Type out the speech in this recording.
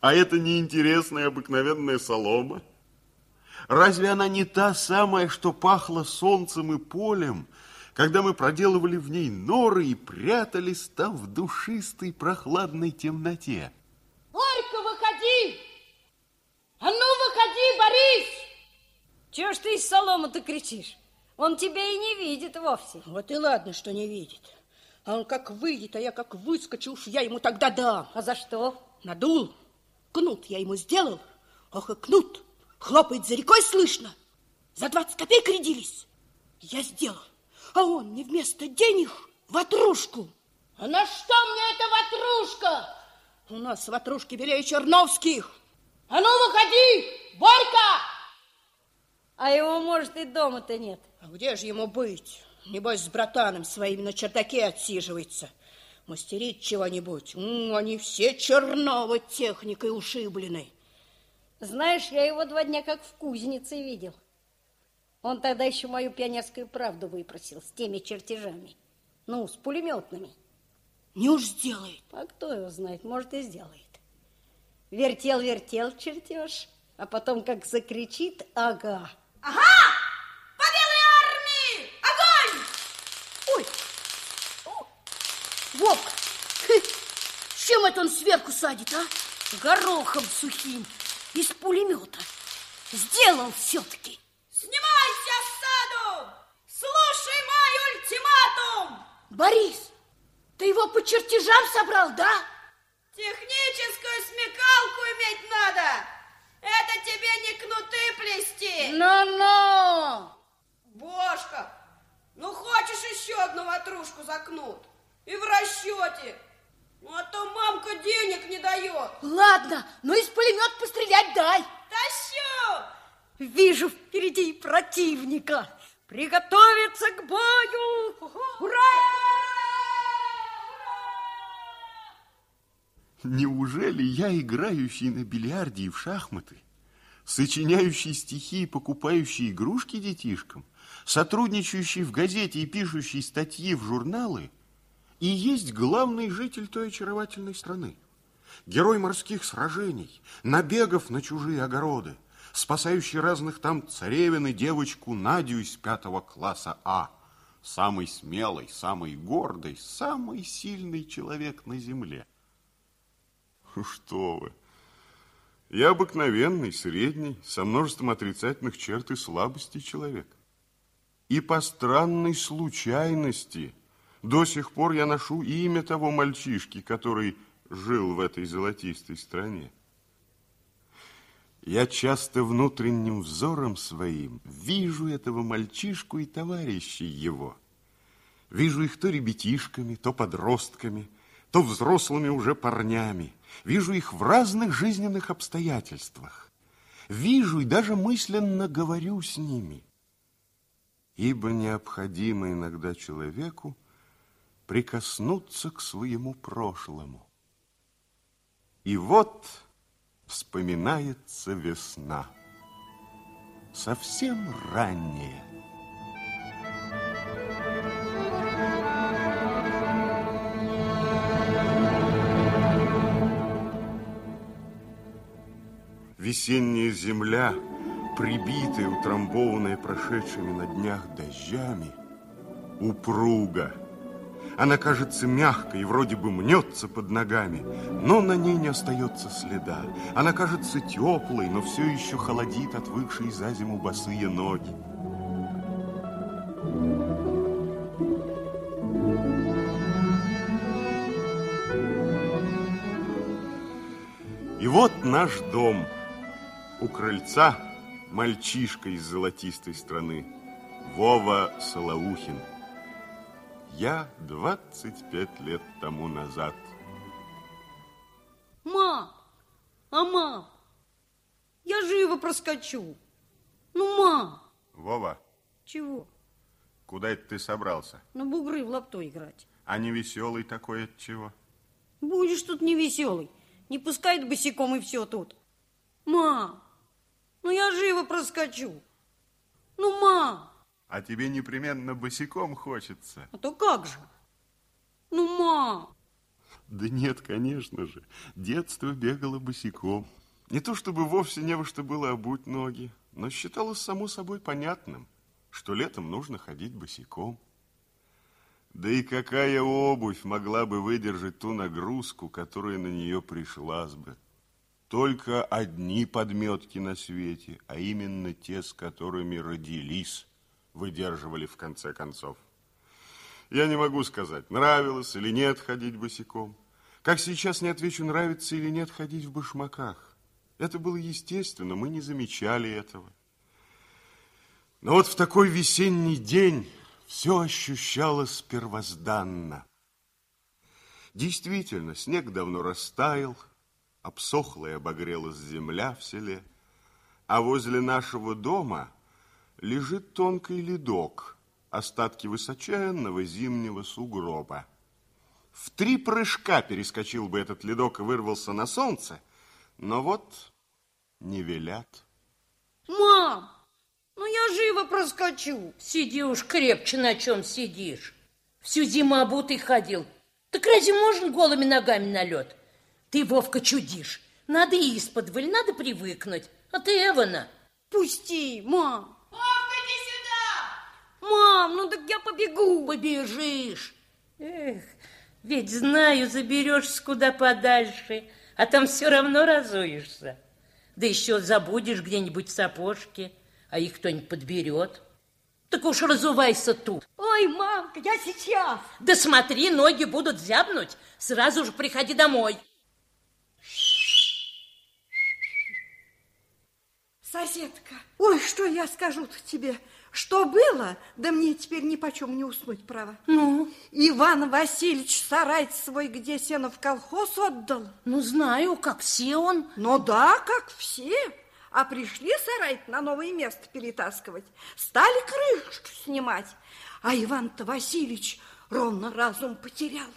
А это неинтересная обыкновенная солома? Разве она не та самая, что пахла солнцем и полем, когда мы проделывали в ней норы и прятались там в душистой прохладной темноте? Борька, выходи! А ну, выходи, Борис! Чего ж ты из соломы-то кричишь? Он тебя и не видит вовсе. Вот и ладно, что не видит. А он как выйдет, а я как выскочу, уж я ему тогда дам. А за что? Надул. Кнут я ему сделал. Ох и кнут. Хлопает за рекой слышно. За 20 копеек рядились. Я сделал. А он мне вместо денег ватрушку. А на что мне эта ватрушка? У нас ватрушки белее Черновских. А ну, выходи, Борька! А его, может, и дома-то нет. А где же ему быть? Небось, с братаном своими на чердаке отсиживается. Мастерить чего-нибудь. Они все Чернова техникой ушиблены. Знаешь, я его два дня как в кузнице видел. Он тогда еще мою пионерскую правду выпросил с теми чертежами. Ну, с пулеметными. Не уж сделает. А кто его знает, может и сделает. Вертел-вертел чертеж, а потом как закричит, ага. Ага! Чем это он сверху садит, а? Горохом сухим из пулемета. Сделал все-таки. Снимайся с саду! Слушай мой ультиматум! Борис, ты его по чертежам собрал, да? Техническую смекалку иметь надо. Это тебе не кнуты плести. Ну-ну! Бошка, ну хочешь еще одну ватрушку за кнут? И в расчете. Ну, а то мамка денег не дает. Ладно, ну из пулемет пострелять дай. Тащу! Вижу впереди противника. Приготовиться к бою! Ура! Неужели я, играющий на бильярде и в шахматы, сочиняющий стихи и покупающий игрушки детишкам, сотрудничающий в газете и пишущий статьи в журналы, и есть главный житель той очаровательной страны, герой морских сражений, набегов на чужие огороды, спасающий разных там царевин девочку Надю из пятого класса А, самый смелый, самый гордый, самый сильный человек на земле. Что вы! Я обыкновенный, средний, со множеством отрицательных черт и слабостей человек. И по странной случайности до сих пор я ношу имя того мальчишки, который жил в этой золотистой стране. Я часто внутренним взором своим вижу этого мальчишку и товарищей его. Вижу их то ребятишками, то подростками, то взрослыми уже парнями. Вижу их в разных жизненных обстоятельствах. Вижу и даже мысленно говорю с ними. Ибо необходимо иногда человеку прикоснуться к своему прошлому. И вот вспоминается весна, совсем ранняя. Весенняя земля, прибитая, утрамбованная прошедшими на днях дождями, упруга. Она кажется мягкой и вроде бы мнется под ногами, но на ней не остается следа. Она кажется теплой, но все еще холодит отвыкшие за зиму босые ноги. И вот наш дом. У крыльца мальчишка из золотистой страны, Вова Солоухин. Я 25 лет тому назад. Мам, а мам, я живо проскочу. Ну, мам. Вова, Чего? куда это ты собрался? На бугры в лапто играть. А не веселый такой от чего? Будешь тут невеселый. Не пускает босиком и все тут. Мам, ну я живо проскочу. Ну, мам, А тебе непременно босиком хочется. а то как же? Ну, мам, Да нет, конечно же. Детство бегало босиком. Не то чтобы вовсе не во что было обуть ноги, но считалось само собой понятным, что летом нужно ходить босиком. Да и какая обувь могла бы выдержать ту нагрузку, которая на нее пришлась бы? Только одни подметки на свете, а именно те, с которыми родились, выдерживали в конце концов. Я не могу сказать, нравилось или нет ходить босиком. Как сейчас не отвечу, нравится или нет ходить в башмаках. Это было естественно, мы не замечали этого. Но вот в такой весенний день все ощущалось первозданно. Действительно, снег давно растаял, обсохла и обогрелась земля в селе, а возле нашего дома лежит тонкий ледок, остатки высоченного зимнего сугроба. В три прыжка перескочил бы этот ледок и вырвался на солнце, но вот не велят. Мам, ну я живо проскочу. Сиди уж крепче, на чем сидишь. Всю зиму обутый ходил. Так разве можно голыми ногами на лед? Ты, Вовка, чудишь. Надо из-под надо привыкнуть. А ты, Эвана... Пусти, мам. Мам, ну так я побегу. Побежишь. Эх, ведь знаю, заберешься куда подальше, а там все равно разуешься. Да еще забудешь где-нибудь в сапожке а их кто-нибудь подберет. Так уж разувайся тут. Ой, мамка, я сейчас. Да смотри, ноги будут зябнуть. Сразу же приходи домой. Соседка, ой, что я скажу-то тебе? Что было, да мне теперь ни почем не уснуть, право. Ну? Иван Васильевич сарай свой, где сено в колхоз отдал. Ну, знаю, как все он. Ну да, как все. А пришли сарай на новое место перетаскивать. Стали крышку снимать. А Иван-то Васильевич ровно разум потерял.